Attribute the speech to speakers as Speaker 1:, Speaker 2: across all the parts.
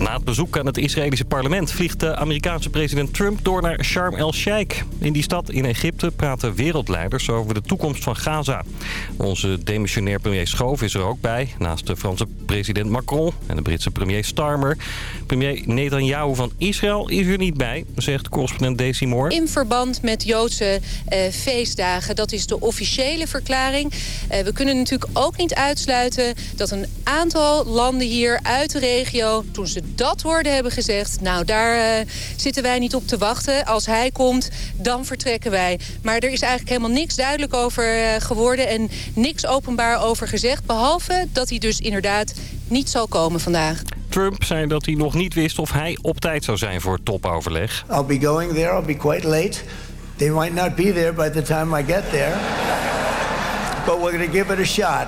Speaker 1: Na het bezoek aan het Israëlische parlement vliegt de Amerikaanse president Trump door naar Sharm el-Sheikh. In die stad in Egypte praten wereldleiders over de toekomst van Gaza. Onze demissionair premier Schoof is er ook bij, naast de Franse president Macron en de Britse premier Starmer. Premier Netanyahu van Israël is er niet bij, zegt correspondent Daisy Moore.
Speaker 2: In verband met Joodse eh, feestdagen, dat is de officiële verklaring. Eh, we kunnen natuurlijk ook niet uitsluiten dat een aantal landen hier uit de regio... toen ze dat woorden hebben gezegd, nou daar uh, zitten wij niet op te wachten. Als hij komt, dan vertrekken wij. Maar er is eigenlijk helemaal niks duidelijk over uh, geworden en niks openbaar over gezegd. Behalve dat hij dus inderdaad niet zal komen vandaag.
Speaker 1: Trump zei dat hij nog niet wist of hij op tijd zou zijn voor het topoverleg.
Speaker 3: I'll be going there, I'll be quite late. They might not be there by the time I get there. But we're going to give it a shot.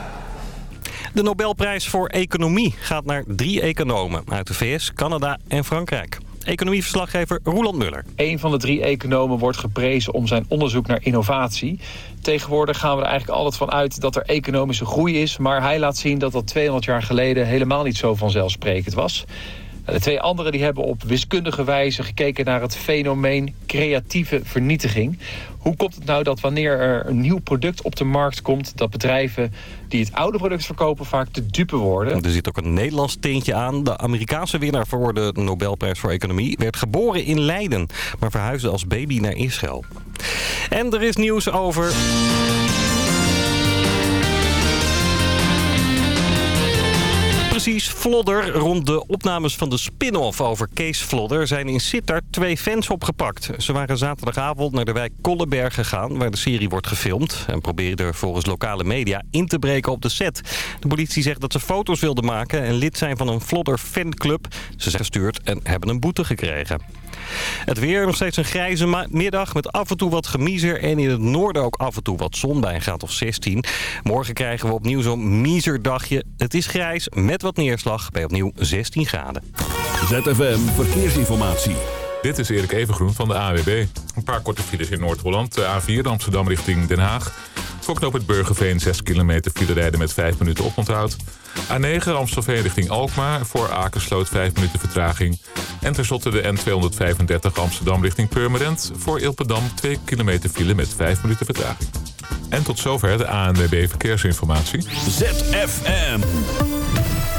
Speaker 1: De Nobelprijs voor Economie gaat naar drie economen uit de VS, Canada en Frankrijk. Economieverslaggever Roland Muller.
Speaker 4: Een van de drie economen wordt geprezen om zijn onderzoek naar innovatie. Tegenwoordig gaan we er eigenlijk altijd van uit dat er economische groei is... maar hij laat zien dat dat 200 jaar geleden helemaal niet zo vanzelfsprekend was. De twee anderen die hebben op wiskundige wijze gekeken naar het fenomeen creatieve vernietiging. Hoe komt het nou dat wanneer er een nieuw product op de markt komt... dat bedrijven die het oude product verkopen vaak de dupe worden?
Speaker 1: Er zit ook een Nederlands tintje aan. De Amerikaanse winnaar voor de Nobelprijs voor Economie... werd geboren in Leiden, maar verhuisde als baby naar Israël. En er is nieuws over... Precies, Vlodder. Rond de opnames van de spin-off over Kees Vlodder... zijn in Sittard twee fans opgepakt. Ze waren zaterdagavond naar de wijk Kollenberg gegaan... waar de serie wordt gefilmd... en probeerden volgens lokale media in te breken op de set. De politie zegt dat ze foto's wilden maken... en lid zijn van een Vlodder fanclub. Ze zijn gestuurd en hebben een boete gekregen. Het weer nog steeds een grijze middag met af en toe wat gemiezer. En in het noorden ook af en toe wat zon bij een of 16. Morgen krijgen we opnieuw zo'n miezerdagje. Het is grijs met wat neerslag bij opnieuw 16 graden.
Speaker 5: ZFM Verkeersinformatie.
Speaker 6: Dit is Erik Evengroen van de AWB. Een paar korte files in Noord-Holland. De A4 Amsterdam richting Den Haag. Voor knoop het Burgerveen 6 kilometer file rijden met 5 minuten oponthoud. A9 Amstelveen richting Alkmaar. Voor Akersloot 5 minuten vertraging. En tenslotte de N235 Amsterdam richting Purmerend. Voor Ilpendam 2 kilometer file met 5 minuten vertraging. En tot zover de ANWB Verkeersinformatie.
Speaker 5: ZFM.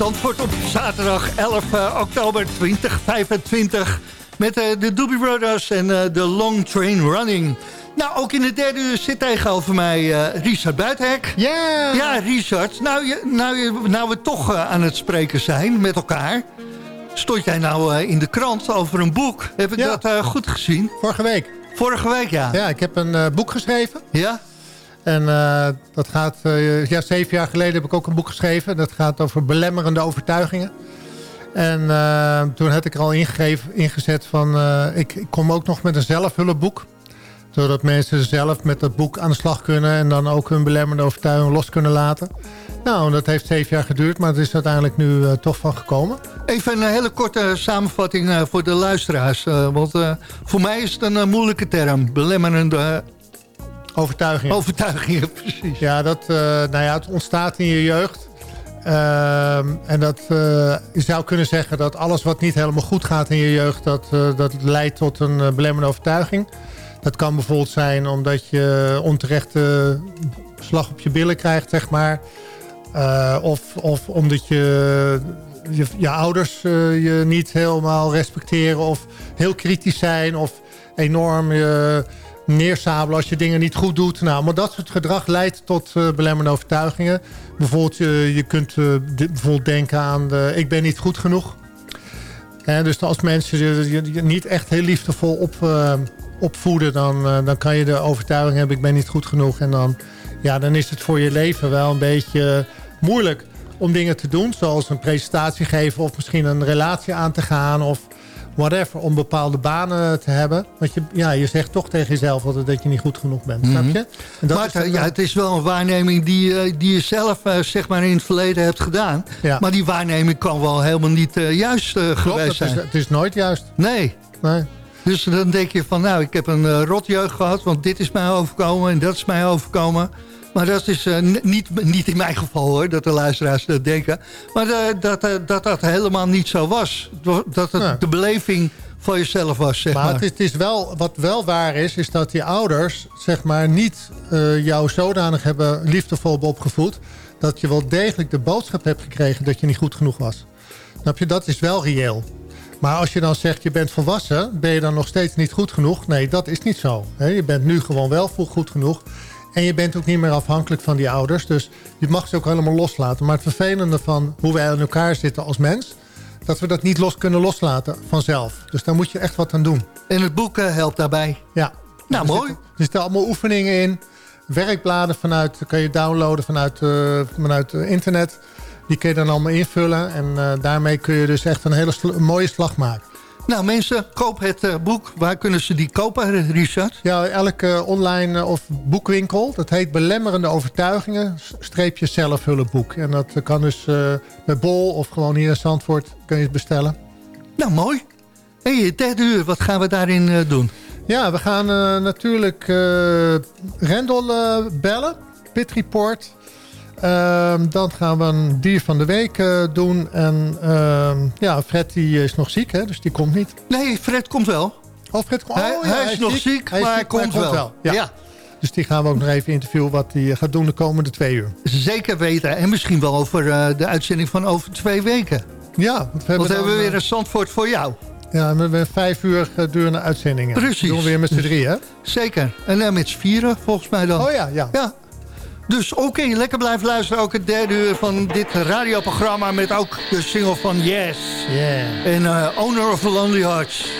Speaker 7: Zandvoort op zaterdag 11 uh, oktober 2025. Met uh, de Doobie Brothers en uh, de Long Train Running. Nou, ook in de derde uur zit tegenover mij Richard Buitenhek.
Speaker 8: Yeah.
Speaker 7: Ja, Richard. Nou, je, nou, je, nou we toch aan het spreken zijn met elkaar. Stond jij nou in de krant over een boek? Heb ik ja. dat goed gezien?
Speaker 8: Vorige week.
Speaker 7: Vorige week, ja.
Speaker 8: Ja, ik heb een boek geschreven.
Speaker 7: Ja?
Speaker 8: En uh, dat gaat, uh, ja, zeven jaar geleden heb ik ook een boek geschreven. Dat gaat over belemmerende overtuigingen. En uh, toen had ik er al ingegeven, ingezet van, ik, ik, kom ook nog met een zelfhulpboek. Zodat mensen zelf met dat boek aan de slag kunnen en dan ook hun belemmerende overtuigingen los kunnen laten. Nou, dat heeft zeven jaar geduurd, maar het is uiteindelijk nu toch van gekomen.
Speaker 7: Even een hele korte samenvatting voor de luisteraars. want voor mij is het een moeilijke term, belemmerende
Speaker 8: Overtuigingen.
Speaker 7: Overtuigingen, precies.
Speaker 8: Ja, dat, uh, nou ja, het ontstaat in je jeugd. Uh, en dat, uh, je zou kunnen zeggen dat alles wat niet helemaal goed gaat in je jeugd... dat, uh, dat leidt tot een belemmerende overtuiging. Dat kan bijvoorbeeld zijn omdat je onterechte slag op je billen krijgt, zeg maar. of, of omdat je, je, je ouders je niet helemaal respecteren... of heel kritisch zijn of enorm... je neersabelen als je dingen niet goed doet. Nou, maar dat soort gedrag leidt tot uh, belemmerende overtuigingen. Bijvoorbeeld, uh, je kunt uh, bijvoorbeeld denken aan ik ben niet goed genoeg. En dus als mensen je, je niet echt heel liefdevol op, opvoeden... Dan, dan kan je de overtuiging hebben, ik ben niet goed genoeg. En dan, ja, dan is het voor je leven wel een beetje moeilijk om dingen te doen. Zoals een presentatie geven of misschien een relatie aan te gaan... of whatever, om bepaalde banen te hebben. Want je, ja, je zegt toch tegen jezelf altijd dat je niet goed genoeg bent. Mm -hmm. Snap je?
Speaker 7: En dat maar is ja, het is wel een waarneming die, die je zelf uh, zeg maar in het verleden hebt gedaan. Ja. Maar die waarneming kan wel helemaal niet uh, juist uh,
Speaker 8: Klopt,
Speaker 7: geweest zijn.
Speaker 8: Is, het is nooit juist.
Speaker 7: Nee.
Speaker 8: nee.
Speaker 7: Dus dan denk je van, nou, ik heb een rotjeugd gehad... want dit is mij overkomen en dat is mij overkomen... Maar dat is uh, niet, niet in mijn geval hoor, dat de luisteraars dat denken. Maar uh, dat, uh, dat dat helemaal niet zo was. Dat het ja. de beleving van jezelf was, zeg maar.
Speaker 8: maar. Het, is, het is wel, wat wel waar is, is dat die ouders zeg maar niet jou zodanig hebben liefdevol opgevoed... dat je wel degelijk de boodschap hebt gekregen dat je niet goed genoeg was. Snap je? Dat is wel reëel. Maar als je dan zegt, je bent volwassen, ben je dan nog steeds niet goed genoeg? Nee, dat is niet zo. Je bent nu gewoon wel goed genoeg... En je bent ook niet meer afhankelijk van die ouders. Dus je mag ze ook helemaal loslaten. Maar het vervelende van hoe wij in elkaar zitten als mens... dat we dat niet los kunnen loslaten vanzelf. Dus daar moet je echt wat aan doen.
Speaker 7: En het boek uh, helpt daarbij.
Speaker 8: Ja.
Speaker 7: Nou,
Speaker 8: er
Speaker 7: mooi.
Speaker 8: Zitten, er zitten allemaal oefeningen in. Werkbladen vanuit, kan je downloaden vanuit, uh, vanuit uh, internet. Die kun je dan allemaal invullen. En uh, daarmee kun je dus echt een hele sl mooie slag maken.
Speaker 7: Nou mensen, koop het uh, boek. Waar kunnen ze die kopen, Richard?
Speaker 8: Ja, elke uh, online uh, of boekwinkel. Dat heet Belemmerende Overtuigingen, streepje zelfhulpboek. En dat kan dus bij Bol of gewoon hier in Zandvoort kun je het bestellen.
Speaker 7: Nou, mooi. En je derde uur, wat gaan we daarin doen?
Speaker 8: Ja, we gaan natuurlijk Rendel bellen. Pit Report. Uh, dan gaan we een dier van de week uh, doen. En uh, ja, Fred die is nog ziek, hè, dus die komt niet.
Speaker 7: Nee, Fred komt wel.
Speaker 8: Oh, Fred komt
Speaker 7: hij,
Speaker 8: oh, ja,
Speaker 7: hij, is
Speaker 8: hij is
Speaker 7: nog
Speaker 8: ziek,
Speaker 7: maar hij
Speaker 8: ziek,
Speaker 7: komt, wel.
Speaker 8: wel. Ja.
Speaker 7: ja.
Speaker 8: Dus die gaan we ook nog even interviewen wat hij gaat doen de komende twee uur.
Speaker 7: Zeker weten. En misschien wel over uh, de uitzending van over twee weken.
Speaker 8: Ja. Want
Speaker 7: we hebben, want dan, hebben we weer een Zandvoort voor jou.
Speaker 8: Ja, we hebben vijf uur durende uitzendingen.
Speaker 7: Precies.
Speaker 8: Dat doen we weer met z'n drie, hè?
Speaker 7: Zeker. En dan met z'n vieren, volgens mij dan.
Speaker 8: Oh ja, ja.
Speaker 7: Ja. Dus oké, okay, lekker blijven luisteren. Ook het derde uur van dit radioprogramma... met ook de single van Yes.
Speaker 8: Yeah.
Speaker 7: En uh, Owner of Lonely Hearts.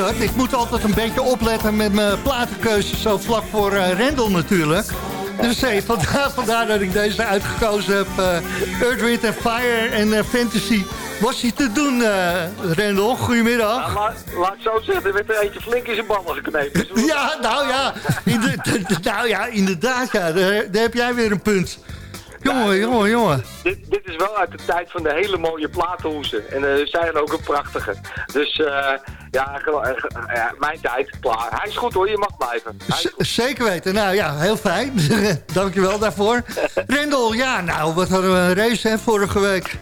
Speaker 7: Richard. Ik moet altijd een beetje opletten met mijn platenkeuze zo vlak voor uh, Rendel natuurlijk. Dus hey, vandaar, vandaar dat ik deze uitgekozen heb. Uh, Earth, Wind Fire en uh, Fantasy. Was hij te doen, uh, Rendel? Goedemiddag.
Speaker 9: laat, laat ik zo zeggen, er werd er eentje flink in zijn ballen geknepen.
Speaker 7: ja, nou ja, nou ja, inderdaad. Ja, daar, daar heb jij weer een punt. Jongen, jongen, jongen.
Speaker 9: Dit, dit, is wel uit de tijd van de hele mooie platenhoezen. En er zijn ook een prachtige. Dus uh, ja, ja, mijn tijd, klaar. Hij is goed hoor, je mag blijven.
Speaker 7: Zeker weten. Nou ja, heel fijn. Dankjewel daarvoor. Rendel, ja, nou, wat hadden we een race hè, vorige week.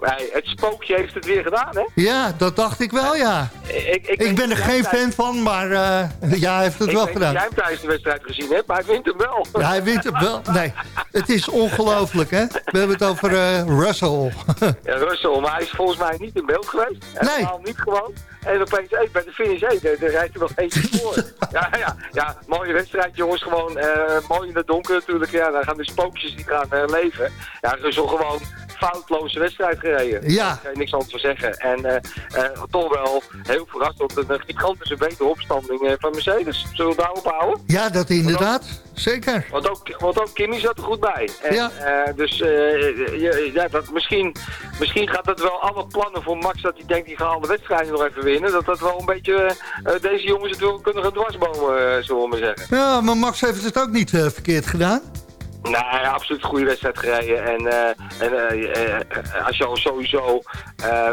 Speaker 9: Hey, het spookje heeft het weer gedaan, hè?
Speaker 7: Ja, dat dacht ik wel, ja. Ik, ik, ik ben er geen fan van, maar uh, ja, hij heeft het wel gedaan. Ik
Speaker 9: jij hem tijdens de wedstrijd gezien hebt, maar hij wint hem wel.
Speaker 7: Ja, hij wint hem wel. Nee, het is ongelooflijk, hè? We hebben het over uh, Russell.
Speaker 9: ja, Russell, maar hij is volgens mij niet in beeld geweest.
Speaker 7: Nee.
Speaker 9: niet gewoon. En opeens, hey, bij de finish, hey, daar, rijdt er nog eentje voor. ja, ja, ja, mooie wedstrijd, jongens. Gewoon uh, mooi in het donker natuurlijk. Ja, dan gaan de spookjes die gaan leven. Ja, Russell gewoon foutloze wedstrijd gereden.
Speaker 7: Ja.
Speaker 9: Daar kan je niks anders van zeggen. En uh, toch wel heel verrast op een gigantische betere opstanding van Mercedes. Zullen we daarop houden?
Speaker 7: Ja, dat inderdaad. Zeker.
Speaker 9: Want ook, want ook Kimmy zat er goed bij. En,
Speaker 7: ja.
Speaker 9: dus ja, dat misschien, misschien gaat het wel alle plannen voor Max dat hij denkt, die gaan alle wedstrijden nog even winnen. Dat dat wel een beetje, deze jongens het wel kunnen gaan dwarsbomen, zullen we maar zeggen.
Speaker 7: Ja, maar Max heeft het ook niet verkeerd gedaan.
Speaker 9: Nee, absoluut een goede wedstrijd gereden. En, uh, en uh, als je al sowieso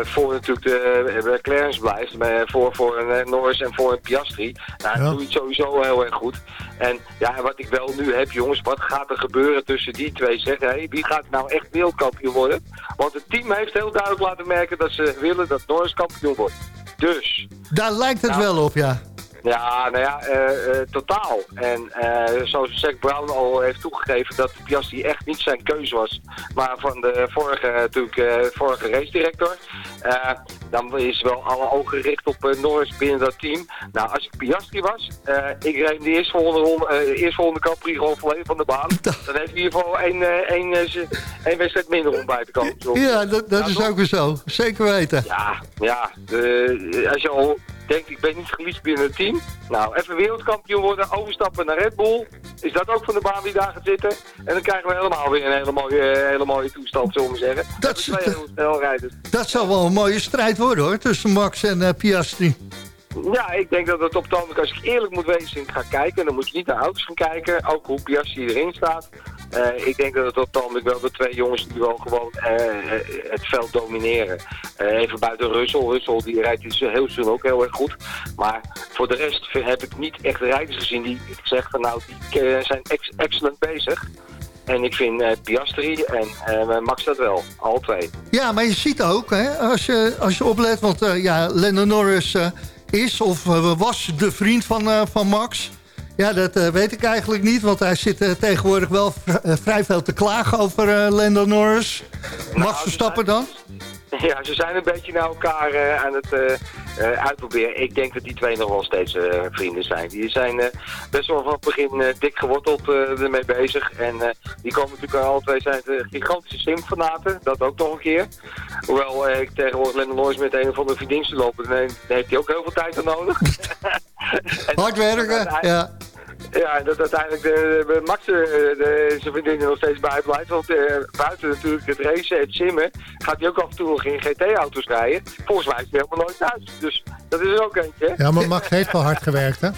Speaker 9: voor natuurlijk de Clarence blijft, voor, voor een Norris en voor een Piastri, nou, dan doe je het sowieso heel erg goed. En ja, wat ik wel nu heb, jongens, wat gaat er gebeuren tussen die twee? Zeg, hey, wie gaat nou echt wereldkampioen worden? Want het team heeft heel duidelijk laten merken dat ze willen dat Norris kampioen wordt. Dus...
Speaker 7: Daar lijkt het
Speaker 9: nou,
Speaker 7: wel op, ja.
Speaker 9: Ja, nou ja, uh, uh, totaal. En uh, zoals Zack Brown al heeft toegegeven dat Piastri echt niet zijn keuze was. Maar van de vorige, natuurlijk, vorige race director. dan is wel alle ogen gericht op Norris binnen dat team. Nou, als ik Piastri was, ik reed de eerste volgende, eerste volgende Capri gewoon volledig van de baan. Dan heeft hij in ieder geval één, één, één wedstrijd minder om bij te komen.
Speaker 7: Ja, dat, dat is ook weer zo. Zeker weten.
Speaker 9: Ja, ja. De, als je al denkt, ik ben niet geliefd binnen het team. Nou, even wereldkampioen worden, overstappen naar Red Bull. Is dat ook van de baan die daar gaat zitten? En dan krijgen we helemaal weer een hele mooie, hele mooie toestand, zullen we zeggen.
Speaker 7: Dat, dat, dat zal wel een mooie strijd worden hoor, tussen Max en uh, Piastri.
Speaker 9: Ja, ik denk dat het op het als ik eerlijk moet wezen, ga kijken, dan moet je niet naar auto's gaan kijken. Ook hoe Piastri erin staat. Eh, ik denk dat het op het wel de twee jongens die wel gewoon het veld domineren. even buiten Russell. Russell die rijdt dus heel snel ook heel erg goed. Maar voor de rest heb ik niet echt rijders gezien die ik zeg van nou, die zijn ex excellent bezig. En ik vind Piastri en Max dat wel, al twee.
Speaker 7: Ja, maar je ziet ook, hè, als, je, als je oplet... want uh, ja, Lennon Norris is of was de vriend van, van Max... Ja, dat weet ik eigenlijk niet, want hij zit tegenwoordig wel vrij veel te klagen over Lando Norris. Nou, Max Verstappen dan?
Speaker 9: Ja, ze zijn een beetje naar elkaar aan het uh, uitproberen. Ik denk dat die twee nog wel steeds uh, vrienden zijn. Die zijn best wel van het begin dik geworteld ermee bezig. En die komen natuurlijk al twee zijn gigantische simfanaten. Dat ook nog een keer. Hoewel ik tegenwoordig Lennon Lois met een of andere verdiensten lopen. Dan heeft hij ook heel veel tijd aan nodig.
Speaker 7: Hard werken, ja.
Speaker 9: Ja, dat uiteindelijk de, Max de, zijn vriendin nog steeds bij blijft. Want uh, buiten natuurlijk het racen, het simmen, gaat hij ook af en toe nog in GT-auto's rijden. Volgens mij is hij helemaal nooit thuis. Dus dat is er ook eentje.
Speaker 8: Ja, maar Max heeft wel hard gewerkt, hè?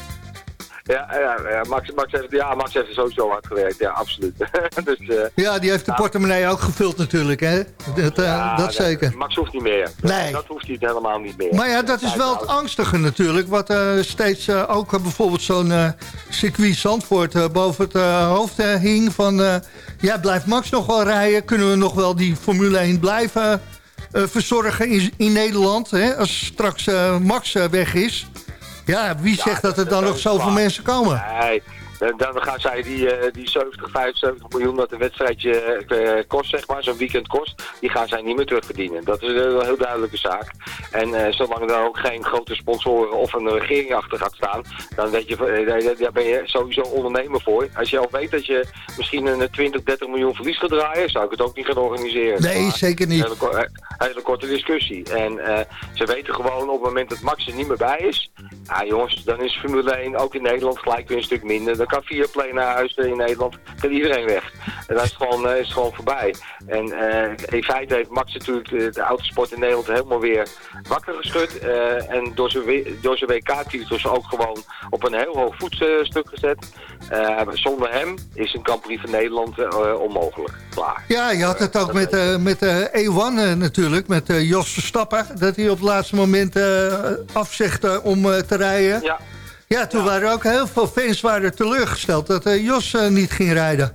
Speaker 9: Ja, ja, ja, Max, Max, heeft, ja, Max heeft sowieso hard gewerkt, ja, absoluut.
Speaker 7: dus, uh, ja, die heeft de portemonnee ook gevuld natuurlijk, hè? Dat, uh, ja, dat zeker.
Speaker 9: Max hoeft niet meer.
Speaker 7: Nee.
Speaker 9: Dat hoeft hij helemaal niet meer.
Speaker 7: Maar ja, dat is wel het angstige natuurlijk. Wat uh, steeds ook bijvoorbeeld zo'n circuit Zandvoort boven het hoofd hing. Van, ja, blijft Max nog wel rijden? Kunnen we nog wel die Formule 1 blijven verzorgen in, in Nederland? Hè? Als straks Max weg is... Ja, wie zegt dat er dan nog zoveel mensen komen?
Speaker 9: Nee, dan gaan zij die, uh, die 70, 75 miljoen dat een wedstrijdje uh, kost, zeg maar, zo'n weekend kost, die gaan zij niet meer terugverdienen. Dat is een heel duidelijke zaak. En zolang er ook geen grote sponsoren of een regering achter gaat staan, dan weet je, daar ben je sowieso ondernemer voor. Als je al weet dat je misschien een 20, 30 miljoen verlies gaat draaien, zou ik het ook niet gaan organiseren.
Speaker 7: Nee, maar, zeker niet.
Speaker 9: Hele, hele, korte discussie. En ze weten gewoon op het moment dat Max er niet meer bij is, ja jongens, dan is Formule 1 ook in Nederland gelijk weer een stuk minder dan kan vier play naar huis in Nederland, kan iedereen weg. En dat is gewoon, uh, is gewoon voorbij. En uh, in feite heeft Max natuurlijk de, de autosport in Nederland helemaal weer wakker geschud. Uh, en door zijn, door zijn WK-titels ook gewoon op een heel hoog voetstuk gezet. zonder hem is een kampioen van Nederland onmogelijk. Klaar.
Speaker 7: Ja, je had het ook met, met E1 natuurlijk, met Jos Verstappen. Dat hij op het laatste moment afzegde om te rijden. Ja. Ja, toen waren ook heel veel fans waren teleurgesteld dat uh, Jos uh, niet ging rijden.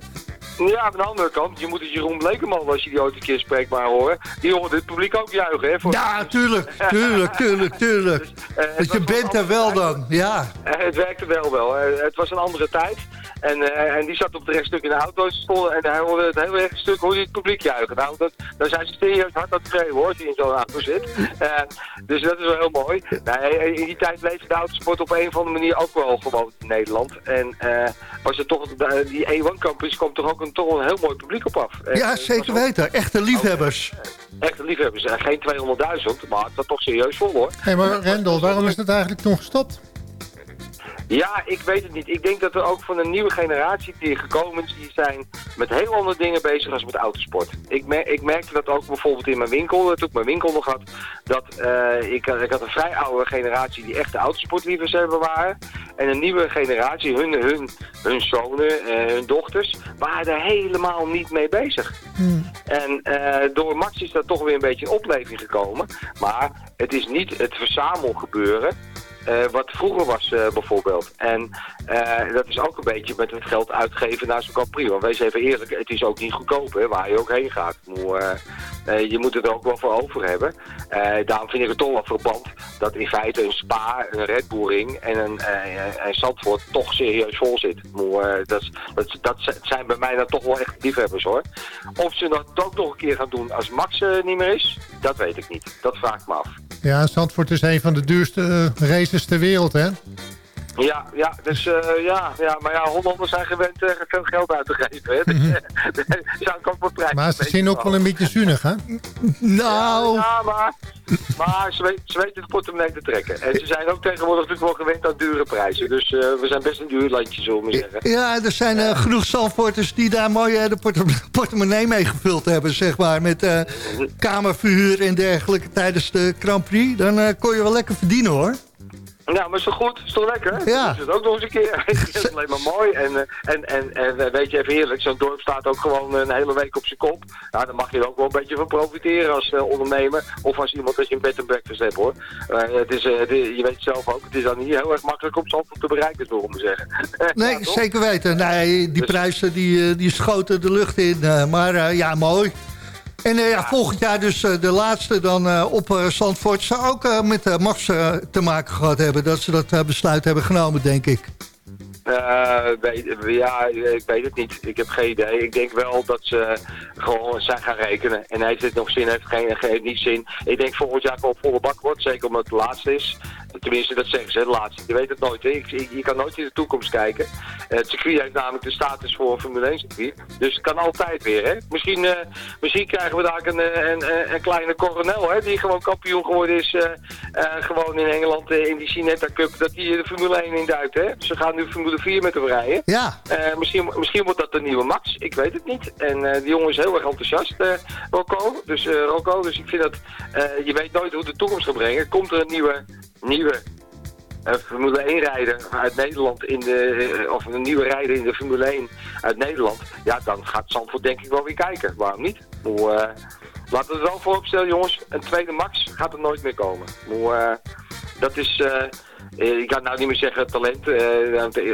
Speaker 9: Ja, aan de andere kant, je moet het Jeroen Blekeman, als je die ooit een keer spreekt, maar horen. Die hoort het publiek ook juichen, hè? Voor...
Speaker 7: Ja, tuurlijk, tuurlijk, tuurlijk, tuurlijk. Dus, uh, dus je bent er wel dan, ja.
Speaker 9: het werkte wel wel. het was een andere tijd. En, en die zat op het rechtstuk in de auto en hij hoorde het hele rechtstuk hoorde het publiek juichen. Nou, dat, dan zijn ze serieus hard aan het schreeuwen hoor, je in zo'n auto zit. Dus dat is wel heel mooi. Nou, in die tijd leefde de autosport op een of andere manier ook wel gewoon in Nederland. En was er toch, die E1 Campus komt toch ook een, toch een heel mooi publiek op af.
Speaker 7: ja, zeker weten. Echte liefhebbers.
Speaker 9: echte liefhebbers. geen 200.000, maar dat toch serieus vol hoor.
Speaker 8: Hé, hey, maar Rendel, waarom is het eigenlijk toen gestopt?
Speaker 9: Ja, ik weet het niet. Ik denk dat er ook van een nieuwe generatie die gekomen is, die zijn met heel andere dingen bezig als met autosport. Ik, mer ik merkte dat ook bijvoorbeeld in mijn winkel, toen ik mijn winkel nog had, dat uh, ik, ik had een vrij oude generatie die echte autosportliefers hebben waren. En een nieuwe generatie, hun, hun, hun zonen, uh, hun dochters, waren er helemaal niet mee bezig. Hmm. En uh, door Max is dat toch weer een beetje in opleving gekomen. Maar het is niet het verzamelgebeuren uh, wat vroeger was uh, bijvoorbeeld. En uh, dat is ook een beetje met het geld uitgeven naar zo'n. Want wees even eerlijk, het is ook niet goedkoop hè, waar je ook heen gaat. je moet het er ook wel voor over hebben. daarom vind ik het toch wel verband dat in feite een Spa, een Red en een, een Zandvoort toch serieus vol zit. dat, dat, dat zijn bij mij dan toch wel echt liefhebbers hoor. Of ze dat ook nog een keer gaan doen als Max niet meer is, dat weet ik niet. Dat vraag ik me af.
Speaker 8: Ja, Zandvoort is een van de duurste races ter wereld, hè?
Speaker 9: Ja, ja, dus uh, ja, ja, maar ja, Hollanders zijn gewend uh, veel geld uit te geven. Hè? Uh, zou ik ook wel
Speaker 8: Maar ze zien ook wel een beetje zuinig, hè?
Speaker 7: Nou...
Speaker 9: Ja, maar, maar ze, weet, ze weten het portemonnee te trekken. En ze zijn ook tegenwoordig natuurlijk wel gewend aan dure prijzen. Dus we zijn best een duur landje, zullen we zeggen.
Speaker 7: Ja, er zijn genoeg Zandvoorters die daar mooi de portemonnee mee gevuld hebben, zeg maar. Met kamerverhuur en dergelijke tijdens de Grand Prix. Dan kon je wel lekker verdienen, hoor.
Speaker 9: Ja, maar is toch goed? Is toch lekker?
Speaker 7: Ja.
Speaker 9: Dat is het ook nog eens een keer. Het is alleen maar mooi. En, eh, en, en, en eh, weet je even eerlijk, zo'n dorp staat ook gewoon een hele week op zijn kop. Nou, daar mag je er ook wel een beetje van profiteren als eh, ondernemer. Of als iemand dat je een bed en breakfast hebt hoor. Eh, het is, eh, het je weet zelf ook, het is dan niet heel erg makkelijk om Zandvoort te bereiken, zo om te zeggen.
Speaker 7: Nee,
Speaker 9: Ja,
Speaker 7: zeker weten. Nee, die
Speaker 9: Dus-
Speaker 7: prijzen die, eh, die schoten de lucht in. eh, maar eh, ja, mooi. En eh, volgend jaar dus eh, de laatste dan eh, op Zandvoort... zou ook met Max te maken gehad hebben... dat ze dat besluit hebben genomen, denk ik.
Speaker 9: Ja, ik weet het niet. Ik heb geen idee. Ik denk wel dat ze gewoon zijn gaan rekenen. En heeft het nog zin, heeft geen, heeft niet zin. Ik denk volgend jaar gewoon volle bak wordt. Zeker omdat het laatste is. Tenminste, dat zeggen ze, het laatste. Je weet het nooit. Hè. Ik- je kan nooit in de toekomst kijken. Eh, het circuit heeft namelijk de status voor Formule 1 circuit. Dus het kan altijd weer. Hè. Misschien, eh, misschien krijgen we daar een, eh, een, kleine coronel, hè, die gewoon kampioen geworden is. gewoon in Engeland in die Cinetta Cup. Dat die de Formule 1 induikt. Hè. Ze gaan nu Formule 4 met hem rijden.
Speaker 7: Ja,
Speaker 9: misschien, misschien wordt dat de nieuwe Max, ik weet het niet. En die jongen is heel erg enthousiast, Rocco. Dus, Rocco. dus ik vind dat, je weet nooit hoe de toekomst gaat brengen. Komt er een nieuwe, nieuwe eh, Formule 1 rijder uit Nederland, in de, eh, of een nieuwe rijder in de Formule 1 uit Nederland. Ja, dan gaat Zandvoort denk ik wel weer kijken. Waarom niet? Eh, laten we het wel vooropstellen jongens, een tweede Max gaat er nooit meer komen. Dat is... ik kan nou niet meer zeggen talent,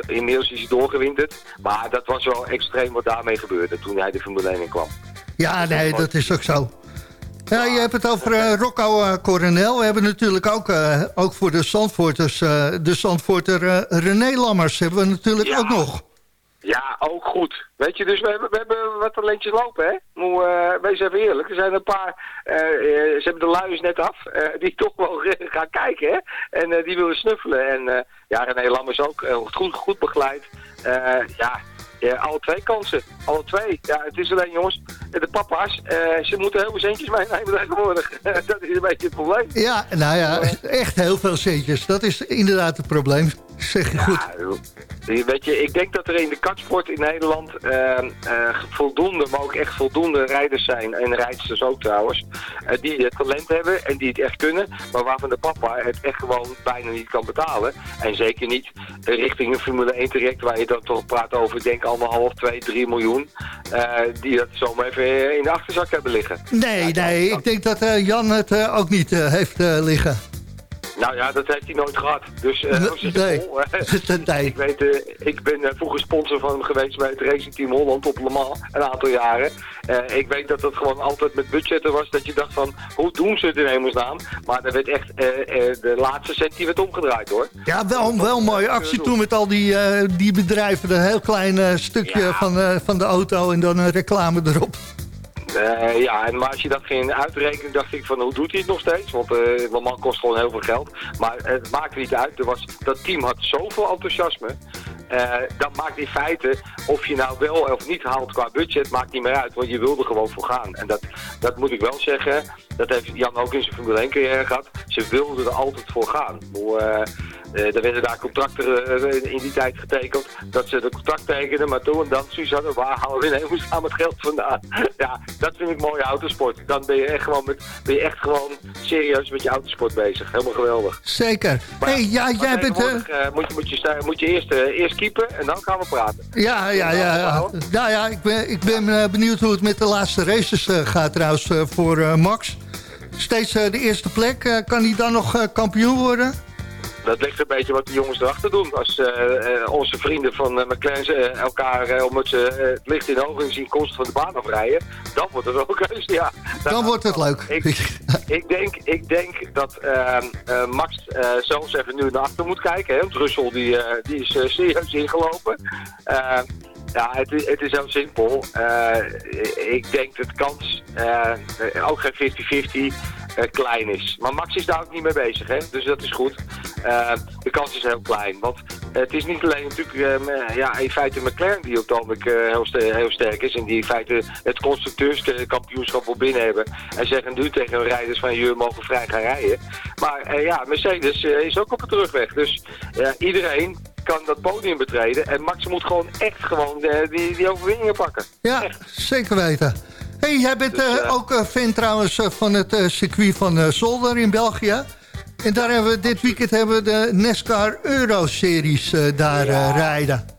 Speaker 9: inmiddels is hij doorgewinterd. Maar dat was wel extreem wat daarmee gebeurde toen hij de Formule 1 in kwam.
Speaker 7: ja nee, dat is ook zo. Ja, je hebt het over eh, Rocco eh, Coronel. We hebben natuurlijk ook, eh, ook voor de Zandvoorters... de Zandvoorter René Lammers hebben we natuurlijk
Speaker 9: Ja.
Speaker 7: ook nog.
Speaker 9: Ja, ook goed. Weet je, dus we hebben, we hebben wat talentjes lopen, hè? Moet, eh, wees even eerlijk. Er zijn een paar, ze hebben de luiers net af, die toch wel gaan kijken, hè? En die willen snuffelen. En ja, René Lammers ook, goed, goed begeleid. Ja, ja, alle twee kansen. Alle twee. Ja, het is alleen, jongens, de papa's, eh, ze moeten heel veel centjes meenemen tegenwoordig. dat is een beetje het probleem.
Speaker 7: Ja, nou ja, echt heel veel centjes. Dat is inderdaad het probleem, zeg je goed.
Speaker 9: Ja, weet je, ik denk dat er in de katsport in Nederland eh, eh, voldoende, maar ook echt voldoende rijders zijn, en rijdsters ook trouwens, eh, die het talent hebben en die het echt kunnen, maar waarvan de papa het echt gewoon bijna niet kan betalen. En zeker niet richting een Formule 1 traject waar je dan toch praat over, denk anderhalf, twee, drie miljoen, eh, die dat zomaar even in de achterzak hebben liggen.
Speaker 7: Nee, nee, ik denk dat Jan het ook niet heeft liggen.
Speaker 9: Nou ja, dat heeft hij nooit gehad. Dus eh
Speaker 7: Nee, nee.
Speaker 9: Ik, weet, eh, ik ben eh, vroeger sponsor van hem geweest bij het Racing Team Holland op Le Mans, een aantal jaren. Ik weet dat het gewoon altijd met budgetten was, dat je dacht van, hoe doen ze het in hemelsnaam? Maar er werd echt, de laatste cent die werd omgedraaid hoor.
Speaker 7: Ja, wel, wel een mooie actie toen met al die, die bedrijven. Een heel klein stukje
Speaker 9: Ja.
Speaker 7: van, van de auto en dan een reclame erop.
Speaker 9: Eh, ja, en maar als je dat ging uitrekenen, dacht ik van hoe doet hij het nog steeds? Want Mans kost gewoon heel veel geld. Maar het maakt niet uit. Er was, dat team had zoveel enthousiasme. Eh, dat maakt in feite, of je nou wel of niet haalt qua budget, maakt niet meer uit. Want je wilde gewoon voor gaan. En dat, dat moet ik wel zeggen. Dat heeft Jan ook in zijn Formule 1 carrière gehad. Ze wilden er altijd voor gaan. Eh, er werden daar contracten eh, in die tijd getekend. Dat ze de contract tekenden. Maar toen en dan hadden. Waar halen we in hemelsnaam het geld vandaan? ja, dat vind ik mooie autosport. Dan ben je echt gewoon, met, ben je echt gewoon serieus met je autosport bezig. Helemaal geweldig.
Speaker 7: Zeker.
Speaker 9: Maar
Speaker 7: hey, ja, jij bent... eh,
Speaker 9: moet, je, moet, je, moet je eerst, eerst keepen en dan gaan we praten.
Speaker 7: ja, ja, ja, ja. Nou ja, ik ben, ik ben benieuwd hoe het met de laatste races gaat trouwens voor Max. Steeds de eerste plek. Kan hij dan nog kampioen worden?
Speaker 9: Dat ligt een beetje wat de jongens erachter doen. Als eh, eh, onze vrienden van uh, McLaren eh, elkaar, eh, omdat ze eh, het licht in de ogen zien, constant van de baan afrijden, dan wordt het wel keus, ja.
Speaker 7: Dan wordt het leuk.
Speaker 9: Ik, ik, denk, ik denk dat eh, eh, Max eh, zelfs even nu naar achter moet kijken. Hè? Want Russell die, eh, die is eh, serieus ingelopen. Eh, ja, het, is- het is heel simpel. Eh, ik denk dat de kans, eh, eh, ook geen 50-50, eh, klein is. Maar Max is daar ook niet mee bezig, hè? dus dat is goed. Eh, de kans is heel klein. Want het is niet alleen natuurlijk eh, ja, in feite McLaren die op het ogenblik eh, heel, heel sterk is. En die in feite het constructeurskampioenschap wil binnen hebben. En zeggen nu tegen hun rijders van jullie mogen vrij gaan rijden. Maar eh, ja, Mercedes eh, is ook op de terugweg. Dus eh, iedereen kan dat podium betreden. En Max moet gewoon echt gewoon eh, die, die overwinningen pakken.
Speaker 7: Ja, zeker weten. Hey, jij bent
Speaker 9: Dus,
Speaker 7: eh, ook eh, fan trouwens eh, van het circuit van Zolder in België. En daar hebben we dit weekend hebben we de NASCAR Euro-series uh, daar uh, rijden.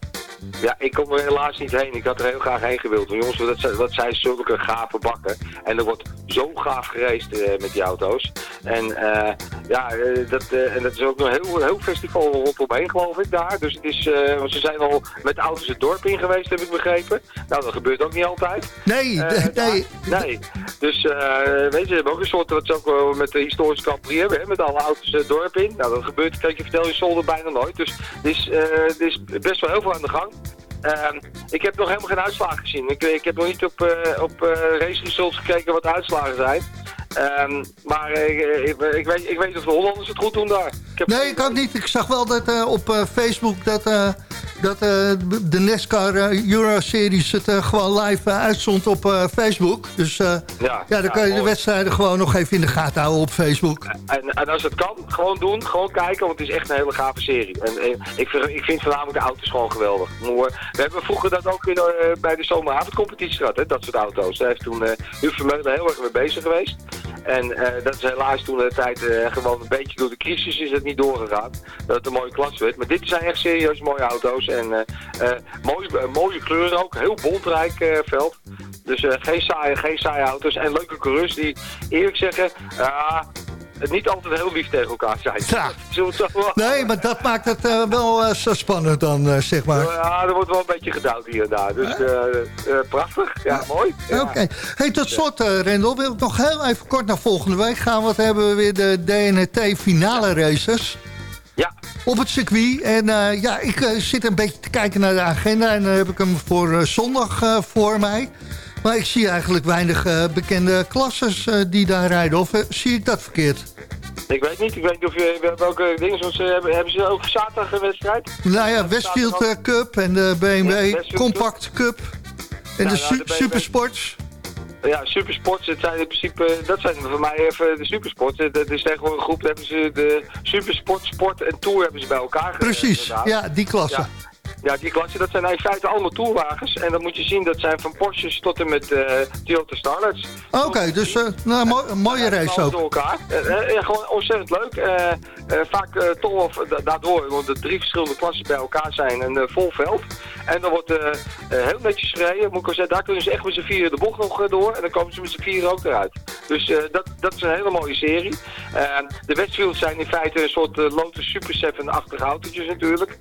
Speaker 9: Ja, ik kom er helaas niet heen. Ik had er heel graag heen gewild. Maar jongens, dat zijn, dat zijn zulke gave bakken. En er wordt zo gaaf gereisd uh, met die auto's. En uh, ja, uh, dat, en dat is ook een heel, heel festival rondomheen, geloof ik, daar. Dus het is, want ze zijn al met auto's het dorp in geweest, heb ik begrepen. Nou, dat gebeurt ook niet altijd.
Speaker 7: Nee, nee.
Speaker 9: nee. Dus, weet je, we hebben ook een soort, wat ze ook met de historische Capri hebben, hè, met alle auto's het dorp in. Nou, dat gebeurt, kijk, je vertel je zolder bijna nooit. Dus er is, er is best wel heel veel aan de gang. Uh, ik heb nog helemaal geen uitslagen gezien. Ik, ik heb nog niet op, uh, op uh, race results gekeken wat de uitslagen zijn. Um, maar ik, ik, ik, weet, ik weet of de Hollanders het goed doen daar.
Speaker 7: Ik heb... Nee, ik ook niet. Ik zag wel dat op Facebook dat, dat de NASCAR Euro-series het gewoon live uitzond op Facebook. Dus ja, ja, dan ja, kan je mooi. de wedstrijden gewoon nog even in de gaten houden op Facebook.
Speaker 9: En, en, als het kan, gewoon doen. Gewoon kijken, want het is echt een hele gave serie. En, en ik, vind, ik vind voornamelijk de auto's gewoon geweldig. We hebben vroeger dat ook in, bij de zomeravondcompetitie gehad, hè, dat soort auto's. Daar heeft toen uh, Huub Vermeulen heel erg mee bezig geweest. En uh, dat is helaas toen de tijd uh, gewoon een beetje door de crisis is het niet doorgegaan. Dat het een mooie klas werd. Maar dit zijn echt serieus mooie auto's. En uh, mooie, mooie kleuren ook. Heel bontrijk veld. Dus geen, saaie, geen saaie auto's. En leuke coureurs die eerlijk zeggen... niet altijd heel lief tegen elkaar zijn.
Speaker 7: Ja. Nee, maar dat maakt het uh, wel uh, zo spannend dan, uh, zeg maar.
Speaker 9: Ja, er wordt wel een beetje gedouwd hier en daar. Dus prachtig. Ja, mooi.
Speaker 7: Oké. Okay. Hey, tot slot, Rendel, wil ik nog heel even kort naar volgende week gaan. Want hebben we weer de DNT finale races.
Speaker 9: Ja.
Speaker 7: Op het circuit. En ja, ik zit een beetje te kijken naar de agenda. En dan heb ik hem voor zondag voor mij. Maar ik zie eigenlijk weinig uh, bekende klasses uh, die daar rijden. Of uh, zie ik dat verkeerd?
Speaker 9: Ik weet niet. Ik weet niet of je welke dingen zoals, hebben. Hebben ze ook zaterdag een wedstrijd?
Speaker 7: Nou ja, Westfield Cup en de BMW ja, Compact Cup. En ja, de, su nou, de Supersports.
Speaker 9: Ja, supersports, het zijn in principe, dat zijn voor mij even de supersports. Dat is tegenwoordig een groep, hebben ze de supersport, sport en tour hebben ze bij elkaar
Speaker 7: Precies,
Speaker 9: gedaan.
Speaker 7: ja, die klasse.
Speaker 9: Ja. Ja, die klasse, dat zijn in feite allemaal toerwagens. En dan moet je zien, dat zijn van Porsches tot en met uh, Toyota Starlets.
Speaker 7: Oké, okay, dus uh, nou, een mooie race ook.
Speaker 9: Door elkaar. Uh, gewoon ontzettend leuk. vaak toch of daardoor, want de drie verschillende klassen bij elkaar zijn een vol veld. En dan wordt heel netjes gereden. Moet ik zeggen, daar kunnen ze echt met z'n vieren de bocht nog door. En dan komen ze met z'n vieren ook eruit. Dus dat, dat is een hele mooie serie. de Westfields zijn in feite een soort Lotus Super 7-achtige autootjes natuurlijk.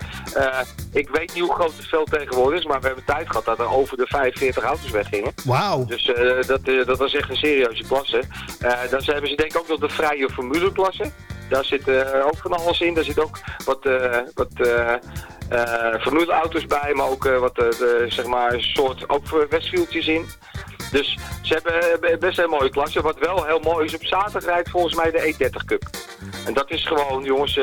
Speaker 9: ik weet niet hoe groot het veld tegenwoordig is, maar we hebben tijd gehad dat er over de 45 auto's weggingen.
Speaker 7: Wauw.
Speaker 9: Dus dat, dat was echt een serieuze klasse. Dan hebben ze denk ik ook nog de vrije formuleklasse. Daar zit ook van alles in. Daar zit ook wat, wat formuleauto's bij, maar ook wat zeg maar, soort ook Westfieldjes in. Dus ze hebben best een mooie klasse. Wat wel heel mooi is, op zaterdag rijdt volgens mij de E30 Cup. En dat is gewoon, jongens,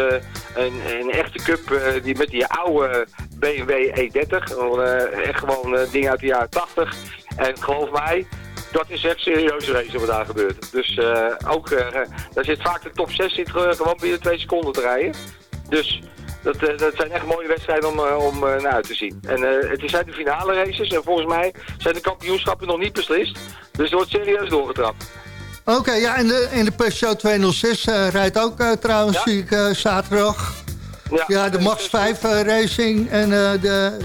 Speaker 9: een, een echte cup die met die oude BMW E30. Uh, echt gewoon uh, ding uit de jaren 80. En geloof mij, dat is echt serieus race wat daar gebeurt. Dus uh, ook, daar zit vaak de top 6 zit gewoon binnen twee seconden te rijden. Dus dat, dat zijn echt mooie wedstrijden om, om naar uit te zien. En het zijn de finale races en volgens mij zijn de kampioenschappen nog niet beslist. Dus er wordt serieus doorgetrapt.
Speaker 7: Oké, okay, ja, en de, en de Peugeot 206 rijdt ook trouwens, ja? zie ik zaterdag. Ja, ja, de Max 5 uh, Racing en de,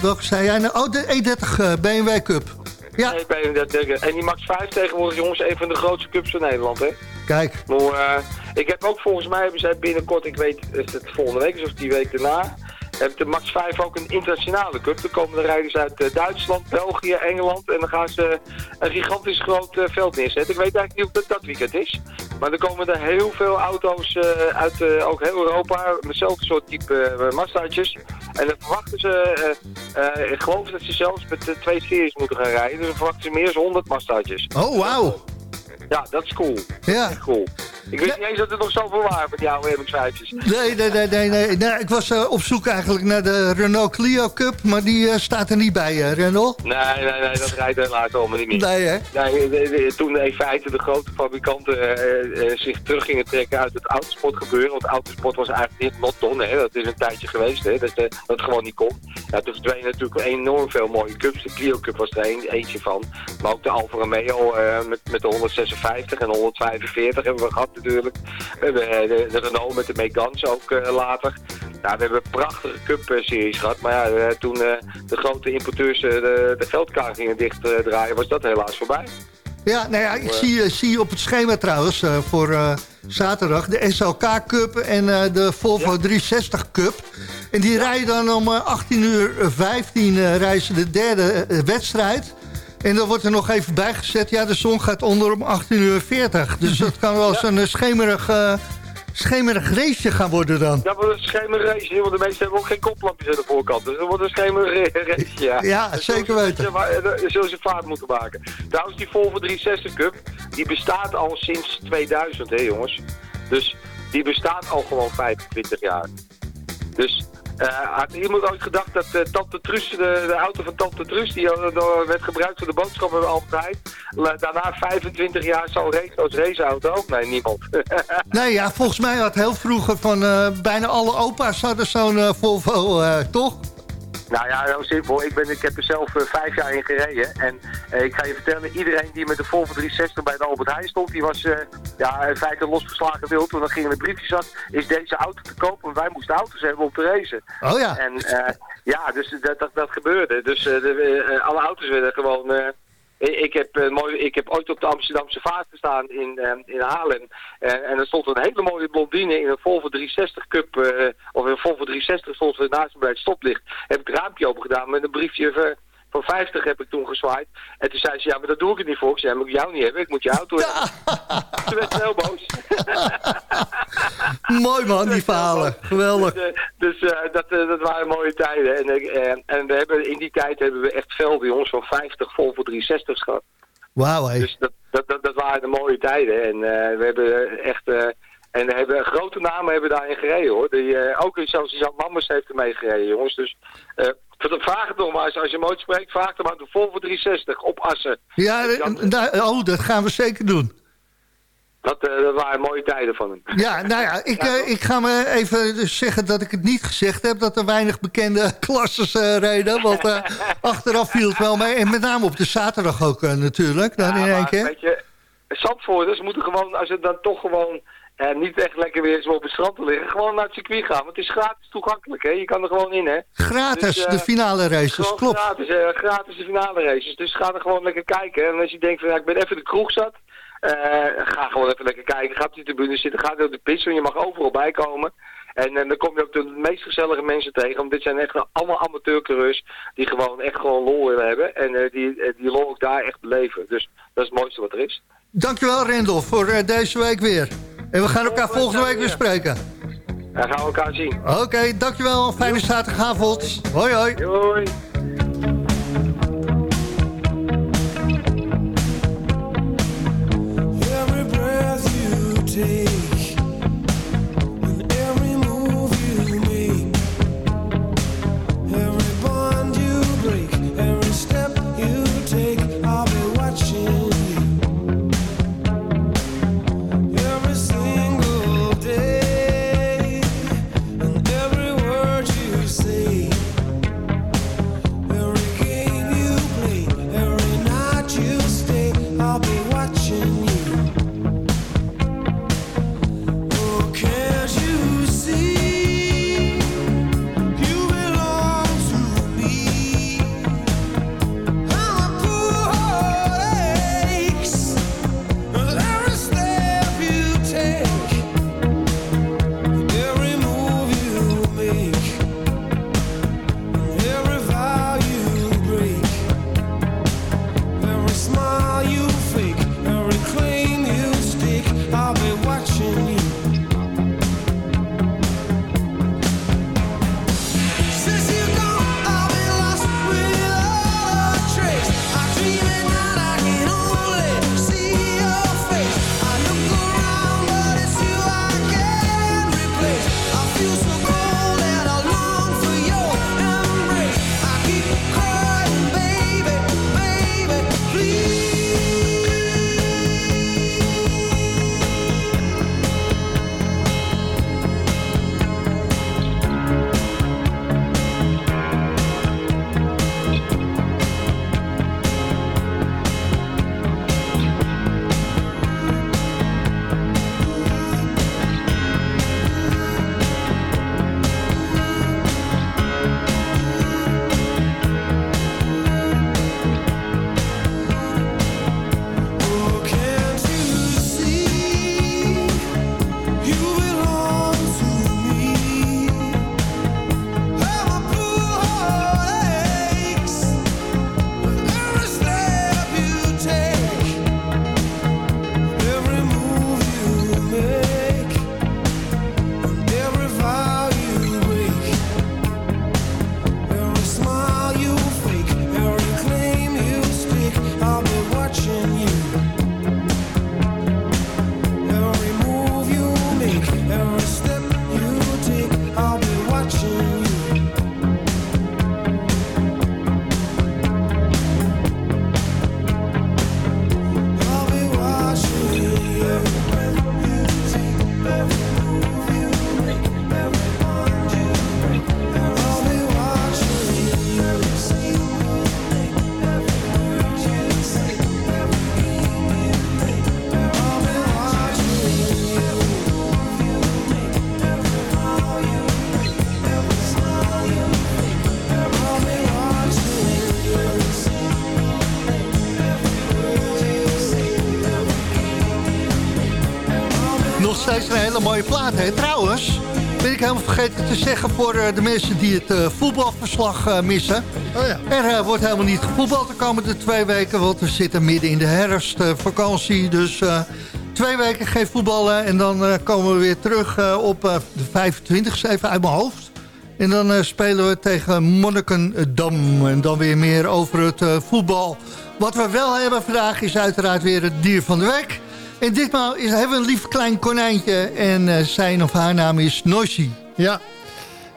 Speaker 7: welke zei jij nou? Oh, de E30 uh, BMW Cup.
Speaker 9: Ja. Nee, BMW, en die Max 5 tegenwoordig, jongens, een van de grootste cups van Nederland, hè?
Speaker 7: Kijk.
Speaker 9: Maar, ik heb ook volgens mij, hebben zij binnenkort, ik weet, is het volgende week of die week daarna heeft de Max 5 ook een internationale cup. Er komen de rijders uit uh, Duitsland, België, Engeland. En dan gaan ze een gigantisch groot uh, veld neerzetten. Ik weet eigenlijk niet of dat dat weekend is. Maar er komen er heel veel auto's uit ook heel Europa. Hetzelfde soort type Mazda'tjes. En dan verwachten ze, ik geloof dat ze zelfs met twee series moeten gaan rijden. Dus dan verwachten ze meer dan 100 Mazda'tjes.
Speaker 7: Oh, wauw.
Speaker 9: Ja, dat is cool.
Speaker 7: Ja.
Speaker 9: Echt cool. Ik wist niet eens dat er nog zoveel waren met die oude MX-5'tjes.
Speaker 7: Nee, nee, nee, nee, nee. nee ik was uh, op zoek eigenlijk naar de Renault Clio Cup, maar die uh, staat er niet bij, uh, Renault.
Speaker 9: Nee, nee, nee, dat rijdt helaas allemaal niet meer.
Speaker 7: Nee, hè?
Speaker 9: Nee, toen in feite de grote fabrikanten zich terug gingen trekken uit het autosportgebeuren, want autosport was eigenlijk niet not done, hè. Dat is een tijdje geweest, hè, dat dat gewoon niet kon. Ja, toen verdwenen natuurlijk enorm veel mooie cups. De Clio Cup was er een, eentje van. Maar ook de Alfa Romeo met, met de 156 en 145 hebben we gehad natuurlijk. We hebben de, de Renault met de Megans ook later. Nou, we hebben een prachtige Cup-series gehad. Maar ja, toen de grote importeurs de, de geldkaart gingen dichtdraaien, was dat helaas voorbij.
Speaker 7: Ja, nou ja, ik zie, zie op het schema trouwens voor zaterdag de SLK Cup en de Volvo 360 Cup. En die rijden dan om 18 uur 15 reizen de derde wedstrijd. En dan wordt er nog even bijgezet, ja, de zon gaat onder om 18 uur 40. Dus dat kan wel eens een schemerig schemerig raceje gaan worden dan.
Speaker 9: Dat wordt een schemerig raceje, want de meesten hebben ook geen koplampjes aan de voorkant. Dus dat wordt een schemerig raceje, ja.
Speaker 7: Ja, zeker weten.
Speaker 9: Dan zullen ze vaart moeten maken. Trouwens, die Volvo 360 Cup, die bestaat al sinds 2000, hè jongens. Dus die bestaat al gewoon 25 jaar. Dus uh, had iemand ooit gedacht dat uh, Tante Trus, de, de, auto van Tante Trus, die uh, werd gebruikt voor de boodschappen altijd, daarna 25 jaar zal racen als raceauto? Nee, niemand.
Speaker 7: nee, ja, volgens mij had heel vroeger van bijna alle opa's hadden zo'n Volvo, toch?
Speaker 9: Nou ja, heel simpel. Ik, ben, ik heb er zelf uh, vijf jaar in gereden. En uh, ik ga je vertellen, iedereen die met de Volvo 360 bij de Albert Heijn stond, die was uh, ja, in feite losgeslagen wild. Toen dan gingen de briefjes af, is deze auto te koop? Want wij moesten auto's hebben om te racen.
Speaker 7: Oh ja.
Speaker 9: En ja, dus dat, dat, dat gebeurde. Dus de, alle auto's werden gewoon ik heb, uh, mooi, ik heb ooit op de Amsterdamse vaart gestaan in, uh, in Haarlem. En er stond een hele mooie blondine in een Volvo 360 Cup, of een Volvo 360 stond er naast me bij het stoplicht. Heb ik het raampje open gedaan met een briefje van 50 heb ik toen gezwaaid. En toen zei ze, ja, maar dat doe ik er niet voor. Ik zei, moet ik jou niet hebben, ik moet je auto hebben. Toen werd ze heel boos.
Speaker 7: Mooi man, die verhalen. Geweldig.
Speaker 9: Dus, uh, dus uh, dat, uh, dat waren mooie tijden. En, en we hebben, in die tijd hebben we echt veel bij ons van 50 Volvo 360's gehad.
Speaker 7: Wauw, hé.
Speaker 9: Dus dat, dat, dat, dat, waren de mooie tijden. En we hebben echt... en we hebben grote namen hebben daarin gereden hoor. Die, ook zelfs Jan Mammers heeft ermee gereden jongens. Dus Vraag het nog maar. Als je mooi spreekt, vraag hem aan de Volvo 360 op Assen.
Speaker 7: Ja, oh, dat gaan we zeker doen.
Speaker 9: Dat, uh, dat, waren mooie tijden van hem.
Speaker 7: Ja, nou ja, ik, uh, ik ga me even zeggen dat ik het niet gezegd heb... dat er weinig bekende klasses uh, reden. Want achteraf viel het wel mee. En met name op de zaterdag ook natuurlijk. Dan
Speaker 9: ja,
Speaker 7: in één keer.
Speaker 9: Weet je, Zandvoorters moeten gewoon... als het dan toch gewoon en niet echt lekker weer op het strand te liggen. Gewoon naar het circuit gaan. Want het is gratis toegankelijk. Hè? Je kan er gewoon in. Hè?
Speaker 7: Gratis, dus, de finale races, klopt.
Speaker 9: Gratis, uh, gratis de finale races. Dus ga er gewoon lekker kijken. En als je denkt van ja, ik ben even de kroeg zat. Uh, ga gewoon even lekker kijken. Ga op die tribune zitten. Ga op de pitch. Want je mag overal bij komen. En, en dan kom je ook de meest gezellige mensen tegen. Want dit zijn echt allemaal amateurcoureurs die gewoon echt gewoon lol willen hebben. En uh, die, die lol ook daar echt beleven. Dus dat is het mooiste wat er is.
Speaker 7: Dankjewel Rendel voor deze week weer. En we gaan elkaar volgende week weer spreken.
Speaker 9: Dan gaan we elkaar zien.
Speaker 7: Oké, okay, dankjewel. Fijne zaterdagavond. Hoi, hoi.
Speaker 9: Doei.
Speaker 7: Every breath you take hele mooie plaat. Hè? Trouwens, ben ik helemaal vergeten te zeggen voor uh, de mensen die het uh, voetbalverslag uh, missen.
Speaker 8: Oh ja.
Speaker 7: Er wordt helemaal niet gevoetbald de komende twee weken, want we zitten midden in de herfstvakantie. dus twee weken geen voetballen en dan komen we weer terug op de 25e, even uit mijn hoofd. En dan spelen we tegen Monnikendam en dan weer meer over het voetbal. Wat we wel hebben vandaag is uiteraard weer het dier van de week. Ditmaal is, hebben we een lief klein konijntje en uh, zijn of haar naam is Noshi.
Speaker 8: Ja,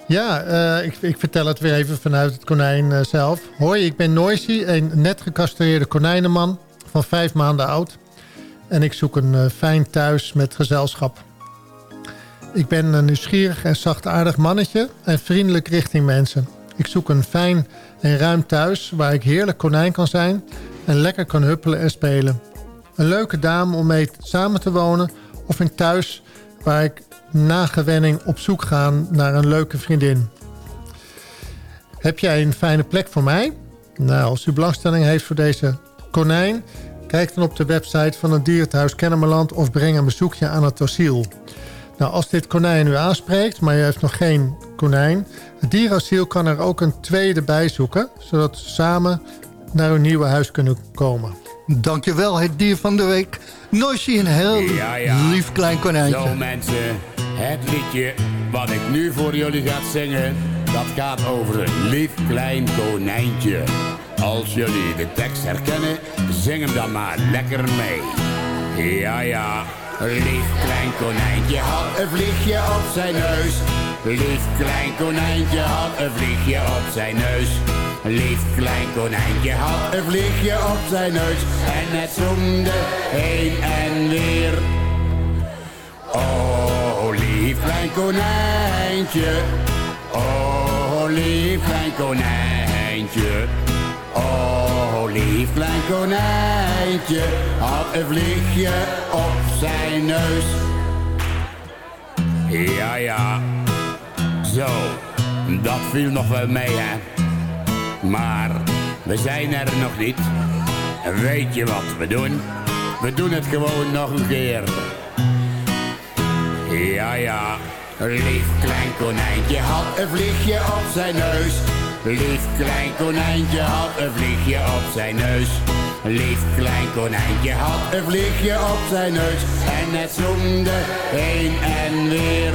Speaker 8: ja uh, ik, ik, vertel het weer even vanuit het konijn uh, zelf. Hoi, ik ben Noisy, een net gecastreerde konijnenman van vijf maanden oud. En ik zoek een fijn thuis met gezelschap. Ik ben een nieuwsgierig en zachtaardig mannetje en vriendelijk richting mensen. Ik zoek een fijn en ruim thuis waar ik heerlijk konijn kan zijn... en lekker kan huppelen en spelen. Een leuke dame om mee samen te wonen... of een thuis waar ik na gewenning op zoek ga naar een leuke vriendin. Heb jij een fijne plek voor mij? Nou, als u belangstelling heeft voor deze konijn... kijk dan op de website van het dierenthuis Kennemerland... of breng een bezoekje aan het asiel. Nou, als dit konijn u aanspreekt, maar u heeft nog geen konijn... het dierasiel kan er ook een tweede bij zoeken... zodat ze samen naar uw nieuwe huis kunnen komen.
Speaker 7: Dankjewel, het dier van de week. Noisy, een heel ja, ja. lief klein konijntje.
Speaker 10: Zo mensen, het liedje wat ik nu voor jullie ga zingen... dat gaat over een lief klein konijntje. Als jullie de tekst herkennen, zing hem dan maar lekker mee. Ja, ja, lief klein konijntje had een vliegje op zijn neus... Lief klein konijntje had een vliegje op zijn neus. Lief klein konijntje had een vliegje op zijn neus. En het zoemde heen en weer. Oh, lief klein konijntje. Oh, lief klein konijntje. Oh, lief klein konijntje had een vliegje op zijn neus. Ja, ja. Zo, dat viel nog wel mee, hè. Maar we zijn er nog niet. Weet je wat we doen? We doen het gewoon nog een keer. Ja, ja. Lief klein konijntje had een vliegje op zijn neus. Lief klein konijntje had een vliegje op zijn neus. Lief klein konijntje had een vliegje op zijn neus. En het zoemde heen en weer.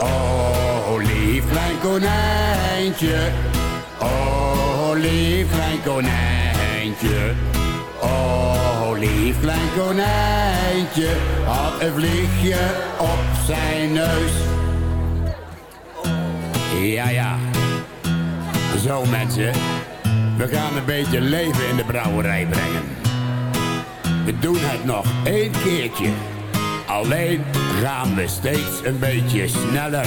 Speaker 10: Oh, lief klein konijntje. Oh, lief klein konijntje. Oh, lief klein konijntje. Had een vliegje op zijn neus. Ja, ja. Zo mensen. We gaan een beetje leven in de brouwerij brengen. We doen het nog één keertje. Alleen gaan we steeds een beetje sneller.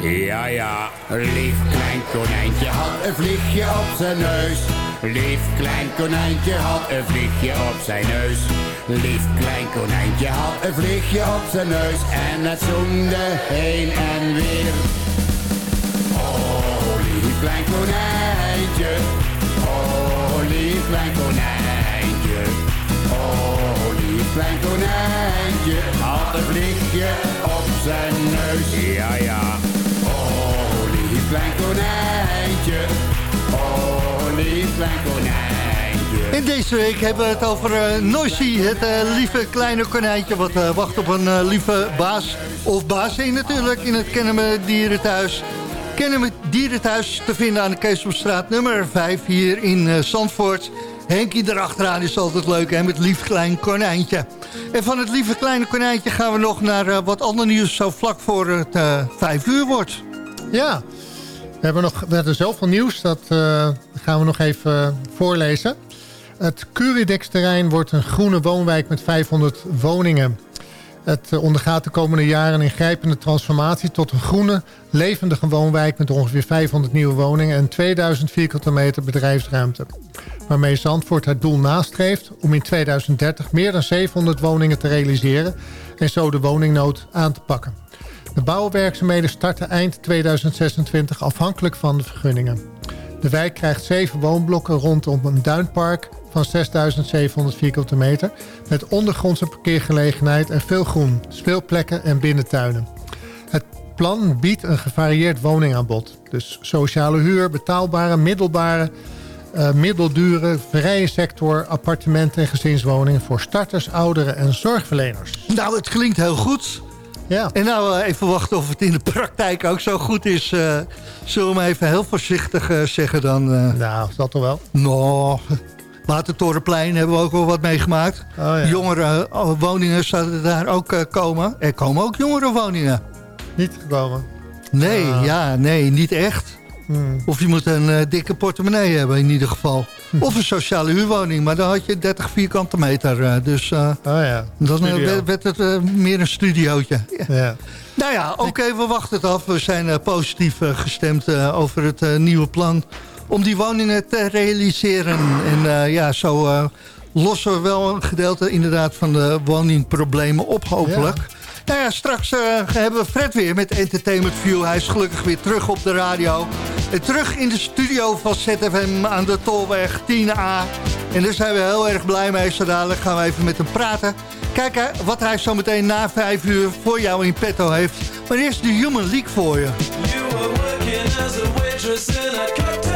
Speaker 10: Ja, ja, lief klein konijntje had een vliegje op zijn neus. Lief klein konijntje had een vliegje op zijn neus. Lief klein konijntje had een vliegje op zijn neus. En het zoemde heen en weer. Oh, lief klein konijntje. Oh, lief klein konijntje. Oh, lief klein konijntje. Had een vliegje op zijn neus. Ja, ja klein konijntje. Oh, lief klein konijntje.
Speaker 7: En deze week hebben we het over uh, Noisy, het uh, lieve kleine konijntje... wat uh, wacht op een lieve baas, of baas natuurlijk, in het Kennemer Dierenthuis. Kennemer Dierenthuis te vinden aan de Keesomstraat nummer 5 hier in Zandvoort... Henkie erachteraan is altijd leuk, hè, met lief klein konijntje. En van het lieve kleine konijntje gaan we nog naar wat ander nieuws... zo vlak voor het uh, vijf uur wordt.
Speaker 8: Ja, we hebben nog we hebben zoveel nieuws, dat uh, gaan we nog even voorlezen. Het Curidex-terrein wordt een groene woonwijk met 500 woningen. Het eh, ondergaat de komende jaren een ingrijpende transformatie... tot een groene, levendige woonwijk met ongeveer 500 nieuwe woningen... en 2000 vierkante meter bedrijfsruimte. Waarmee Zandvoort het doel nastreeft om in 2030 meer dan 700 woningen te realiseren... en zo de woningnood aan te pakken. De bouwwerkzaamheden starten eind 2026 afhankelijk van de vergunningen. De wijk krijgt zeven woonblokken rondom een duinpark van 6.700 vierkante meter... met ondergrondse parkeergelegenheid en veel groen, speelplekken en binnentuinen. Het plan biedt een gevarieerd woningaanbod. Dus sociale huur, betaalbare, middelbare, uh, middeldure, vrije sector... appartementen en gezinswoningen voor starters, ouderen en zorgverleners.
Speaker 11: Nou, het klinkt heel goed...
Speaker 8: Ja.
Speaker 11: En nou uh, even wachten of het in de praktijk ook zo goed is. Uh, zullen we maar even heel voorzichtig uh, zeggen dan?
Speaker 8: nou, dat toch wel?
Speaker 11: Nou, Watertorenplein hebben we ook wel wat meegemaakt.
Speaker 8: Oh, ja.
Speaker 11: Jongere woningen zouden daar ook komen. Er komen ook jongere woningen.
Speaker 8: Niet gekomen?
Speaker 11: Nee, ja, nee, niet echt.
Speaker 8: Hmm.
Speaker 11: Of je moet een uh, dikke portemonnee hebben in ieder geval. Of een sociale huurwoning, maar dan had je 30 vierkante meter. Uh, dus uh,
Speaker 8: oh ja,
Speaker 11: dan werd het meer een studiootje.
Speaker 8: Ja.
Speaker 11: Nou ja, oké, okay, we wachten het af. We zijn positief gestemd over het nieuwe plan om die woningen te realiseren. En ja, zo lossen we wel een gedeelte inderdaad van de woningproblemen op, hopelijk. Ja. Nou ja, straks uh, hebben we Fred weer met Entertainment View. Hij is gelukkig weer terug op de radio. En terug in de studio van ZFM aan de Tolweg 10A. En daar zijn we heel erg blij mee. Zo gaan we even met hem praten. Kijken wat hij zo meteen na vijf uur voor jou in petto heeft. Maar eerst de Human League voor je. You were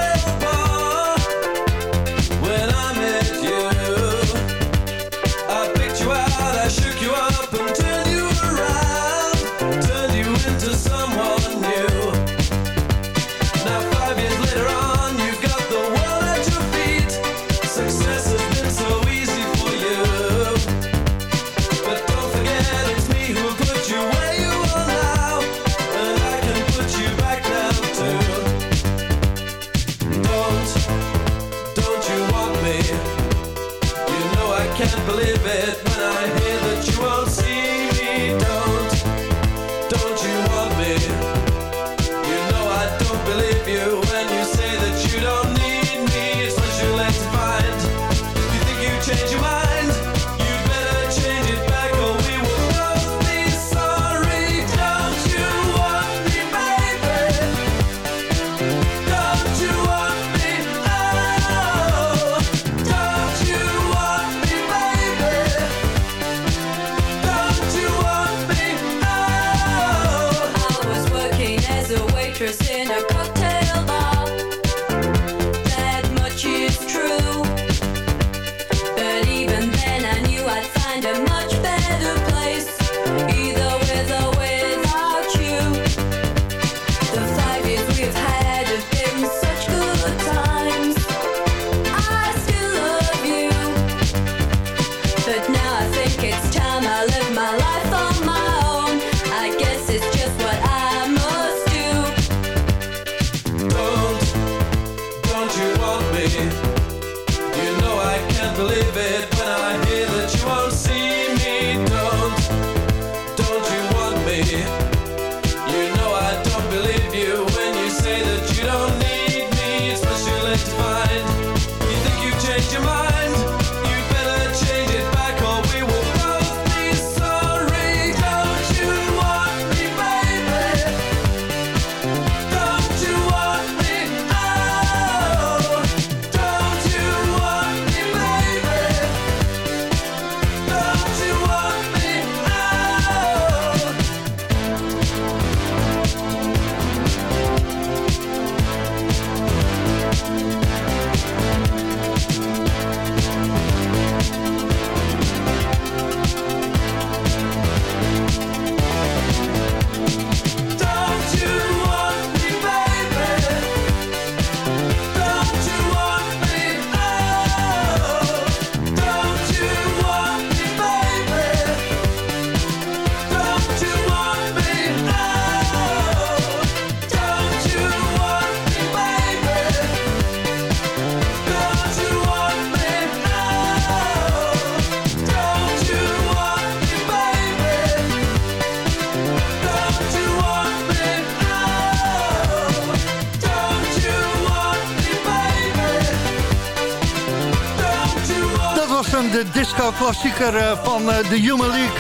Speaker 11: disco-klassieker eh, van eh, de Human League.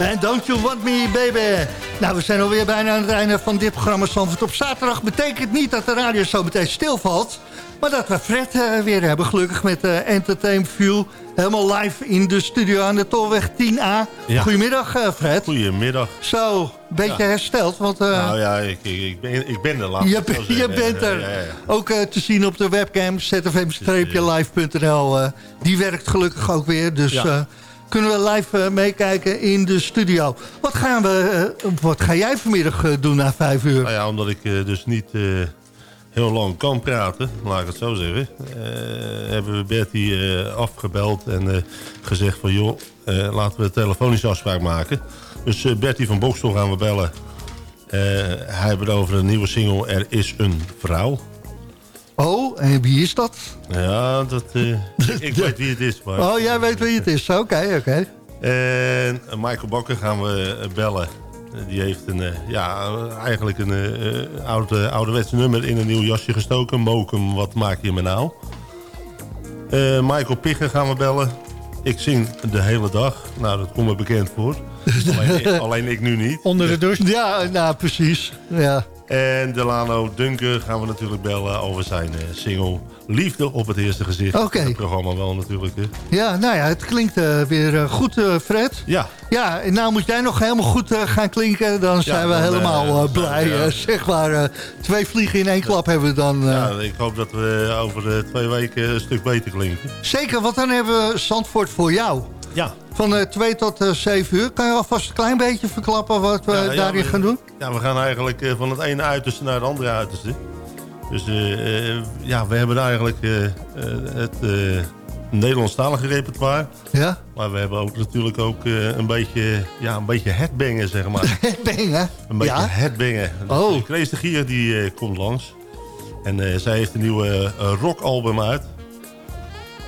Speaker 11: En Don't You Want Me, Baby.
Speaker 7: Nou, we zijn alweer bijna aan het einde van dit programma Zandvoort op zaterdag. Betekent niet dat de radio zo meteen stilvalt. Maar dat we Fred eh, weer hebben, gelukkig met uh, Entertainment View. Helemaal live in de studio aan de Tolweg 10A.
Speaker 12: Ja.
Speaker 7: Goedemiddag, eh, Fred.
Speaker 12: Goedemiddag.
Speaker 7: Zo, een beetje
Speaker 12: Ja.
Speaker 7: hersteld. Want, eh,
Speaker 12: nou ja, ik, ik, ben, ik ben er laat.
Speaker 7: je, ben- je bent er.
Speaker 12: Ja.
Speaker 7: Ook eh, te zien op de webcam zfm-live.nl. eh, die werkt gelukkig ook weer. Dus eh, kunnen we live eh, meekijken in de studio. Wat, gaan we, eh, wat ga jij vanmiddag eh, doen na vijf uur?
Speaker 12: Nou ja, omdat ik dus niet heel lang kan praten, laat ik het zo zeggen. hebben we Bertie afgebeld en gezegd van joh, laten we een telefonische afspraak maken. Dus Bertie van Bokstel gaan we bellen. Hij het over een nieuwe single Er is een vrouw.
Speaker 7: Oh, en wie is dat?
Speaker 12: Ja, dat, eh, ik weet wie het is. Maar...
Speaker 7: Oh, jij weet wie het is. Oké, oké.
Speaker 12: En Michael Bakker gaan we eh, bellen. Die heeft een, eh, ja, eigenlijk een eh, eh, oude, ouderwetse nummer in een nieuw jasje gestoken. Mokum, wat maak je me nou? Eh, Michael Piggen gaan we bellen. Ik zing de hele dag. Nou, dat komt me bekend voor. alleen, ik- alleen ik nu niet.
Speaker 8: Onder de douche.
Speaker 7: Ja, nou precies. Ja.
Speaker 12: En Delano Dunker gaan we natuurlijk bellen over zijn eh, single Liefde op het eerste gezicht.
Speaker 7: Oké.
Speaker 12: Het programma wel natuurlijk. Hè.
Speaker 7: ja, nou ja, het klinkt eh, weer eh, goed, Fred.
Speaker 12: Ja.
Speaker 7: Ja, en nou moet jij nog helemaal goed gaan klinken. Dan zijn we
Speaker 12: dan,
Speaker 7: helemaal
Speaker 12: eh,
Speaker 7: blij.
Speaker 12: ja.
Speaker 7: zeg maar, twee vliegen in één klap hebben we dan.
Speaker 12: Ja, ik hoop dat we over twee weken een stuk beter klinken.
Speaker 7: Zeker, want dan hebben we Zandvoort voor jou.
Speaker 12: Ja.
Speaker 7: Van eh 2 tot eh 7 uur. Kan je alvast een klein beetje verklappen wat we
Speaker 12: Ja,
Speaker 7: daarin gaan doen?
Speaker 12: Ja, we gaan eigenlijk eh, van het ene uiterste naar het andere uiterste. Dus eh, eh, ja, we hebben eigenlijk eh, eh, het eh, Nederlandstalige repertoire.
Speaker 7: Ja?
Speaker 12: Maar we hebben ook natuurlijk ook eh, een beetje, ja, een beetje headbangen, zeg maar.
Speaker 7: Headbangen?
Speaker 12: Een beetje
Speaker 7: Ja?
Speaker 12: headbangen. Dus,
Speaker 7: Oh.
Speaker 12: eh, Grace de Gier die eh, komt langs. En eh, zij heeft een nieuwe eh, rockalbum uit.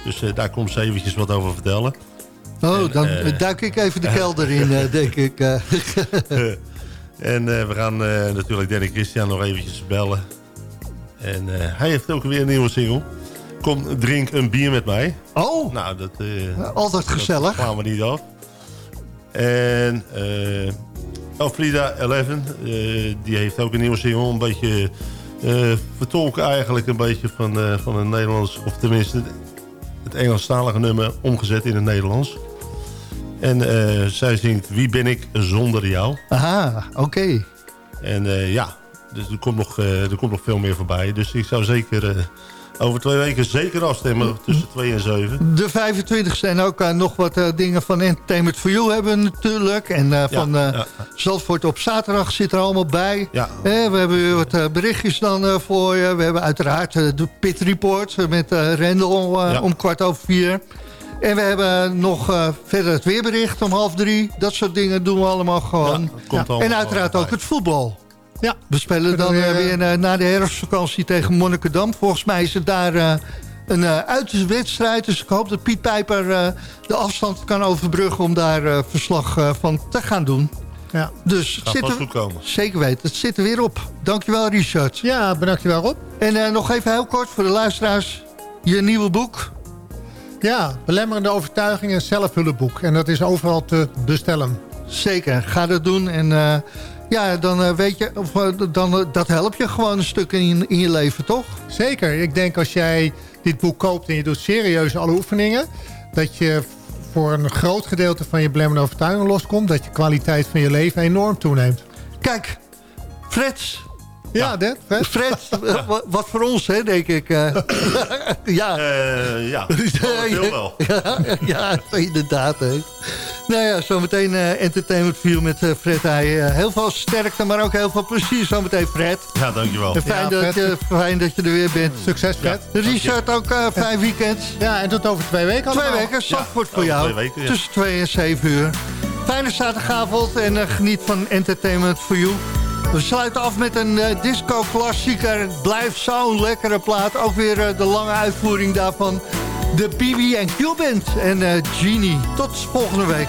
Speaker 12: Dus eh, daar komt ze eventjes wat over vertellen.
Speaker 7: Oh, dan
Speaker 12: eh,
Speaker 7: duik ik even de kelder in, eh, denk ik. eh.
Speaker 12: en we gaan natuurlijk Danny Christian nog eventjes bellen. En hij heeft ook weer een nieuwe single. Kom, drink een bier met mij.
Speaker 7: Oh,
Speaker 12: Nou, dat...
Speaker 7: altijd gezellig.
Speaker 12: Dat gaan we niet af. En eh Alfrida Eleven, die heeft ook een nieuwe single. Een beetje vertolken eigenlijk een beetje van, eh, van een Nederlands... Of tenminste het Engelstalige nummer omgezet in het Nederlands. En eh, zij zingt Wie ben ik zonder jou?
Speaker 7: Aha, oké.
Speaker 12: En eh, ja, dus er komt, nog, eh, er komt nog veel meer voorbij. Dus ik zou zeker over twee weken zeker afstemmen tussen 2 en 7.
Speaker 7: De 25ste en ook nog wat dingen van Entertainment for You hebben natuurlijk. En van
Speaker 12: ja.
Speaker 7: Zandvoort op zaterdag zit er allemaal bij.
Speaker 12: Ja.
Speaker 7: Eh, we hebben weer wat berichtjes dan voor je. We hebben uiteraard de Pit Report met Rendel
Speaker 12: Ja.
Speaker 7: om kwart over vier. En we hebben nog eh, verder het weerbericht om half drie. Dat soort dingen doen we allemaal gewoon.
Speaker 12: Ja, komt allemaal
Speaker 7: en uiteraard ook het voetbal.
Speaker 8: Ja.
Speaker 7: We spelen dan eh,
Speaker 8: we,
Speaker 7: weer eh, na de herfstvakantie tegen Monnikendam. Volgens mij is het daar eh, een eh uitwedstrijd. Dus ik hoop dat Piet Pijper eh, de afstand kan overbruggen... om daar eh, verslag eh, van te gaan doen.
Speaker 8: Ja.
Speaker 7: Dus
Speaker 12: Gaat
Speaker 7: zit er,
Speaker 12: goed komen.
Speaker 7: zeker weten, het zit er weer op. Dankjewel Richard.
Speaker 8: Ja, bedankt je wel Rob.
Speaker 7: En eh, nog even heel kort voor de luisteraars. Je nieuwe boek.
Speaker 8: Ja, belemmerende overtuiging en zelfhulpboek. En dat is overal te bestellen.
Speaker 7: Zeker, ga dat doen. En eh, ja, dan eh, weet je, of, eh, dan, dat helpt je gewoon een stuk in, in je leven, toch?
Speaker 8: Zeker. Ik denk als jij dit boek koopt en je doet serieus alle oefeningen... dat je voor een groot gedeelte van je belemmerende overtuiging loskomt... dat je kwaliteit van je leven enorm toeneemt.
Speaker 7: Kijk, Fred,
Speaker 8: Ja, dat. Fred?
Speaker 7: Fred, eh, wa- wat voor ons, hè, denk ik. eh. ja.
Speaker 12: Eh, ja, veel wel.
Speaker 7: ja, ja, inderdaad. Hè. Nou ja, zometeen eh Entertainment View met Fred Heij. Eh, heel veel sterkte, maar ook heel veel plezier zometeen, Fred.
Speaker 12: Ja, dankjewel.
Speaker 7: En fijn,
Speaker 8: Ja,
Speaker 7: dat, je, fijn dat je er weer bent.
Speaker 8: Succes, Fred.
Speaker 7: Richard, ook fijn weekend.
Speaker 8: Ja, en tot over twee weken
Speaker 7: Twee
Speaker 8: allemaal.
Speaker 7: weken, Zandvoort voor jou.
Speaker 12: twee weken, ja.
Speaker 7: Tussen 2 en 7 uur. Fijne zaterdagavond en geniet van Entertainment for You. We sluiten af met een eh, disco-klassieker. Het blijft zo'n lekkere plaat. Ook weer eh, de lange uitvoering daarvan. De BB Q Band en eh, Genie. Tot volgende week.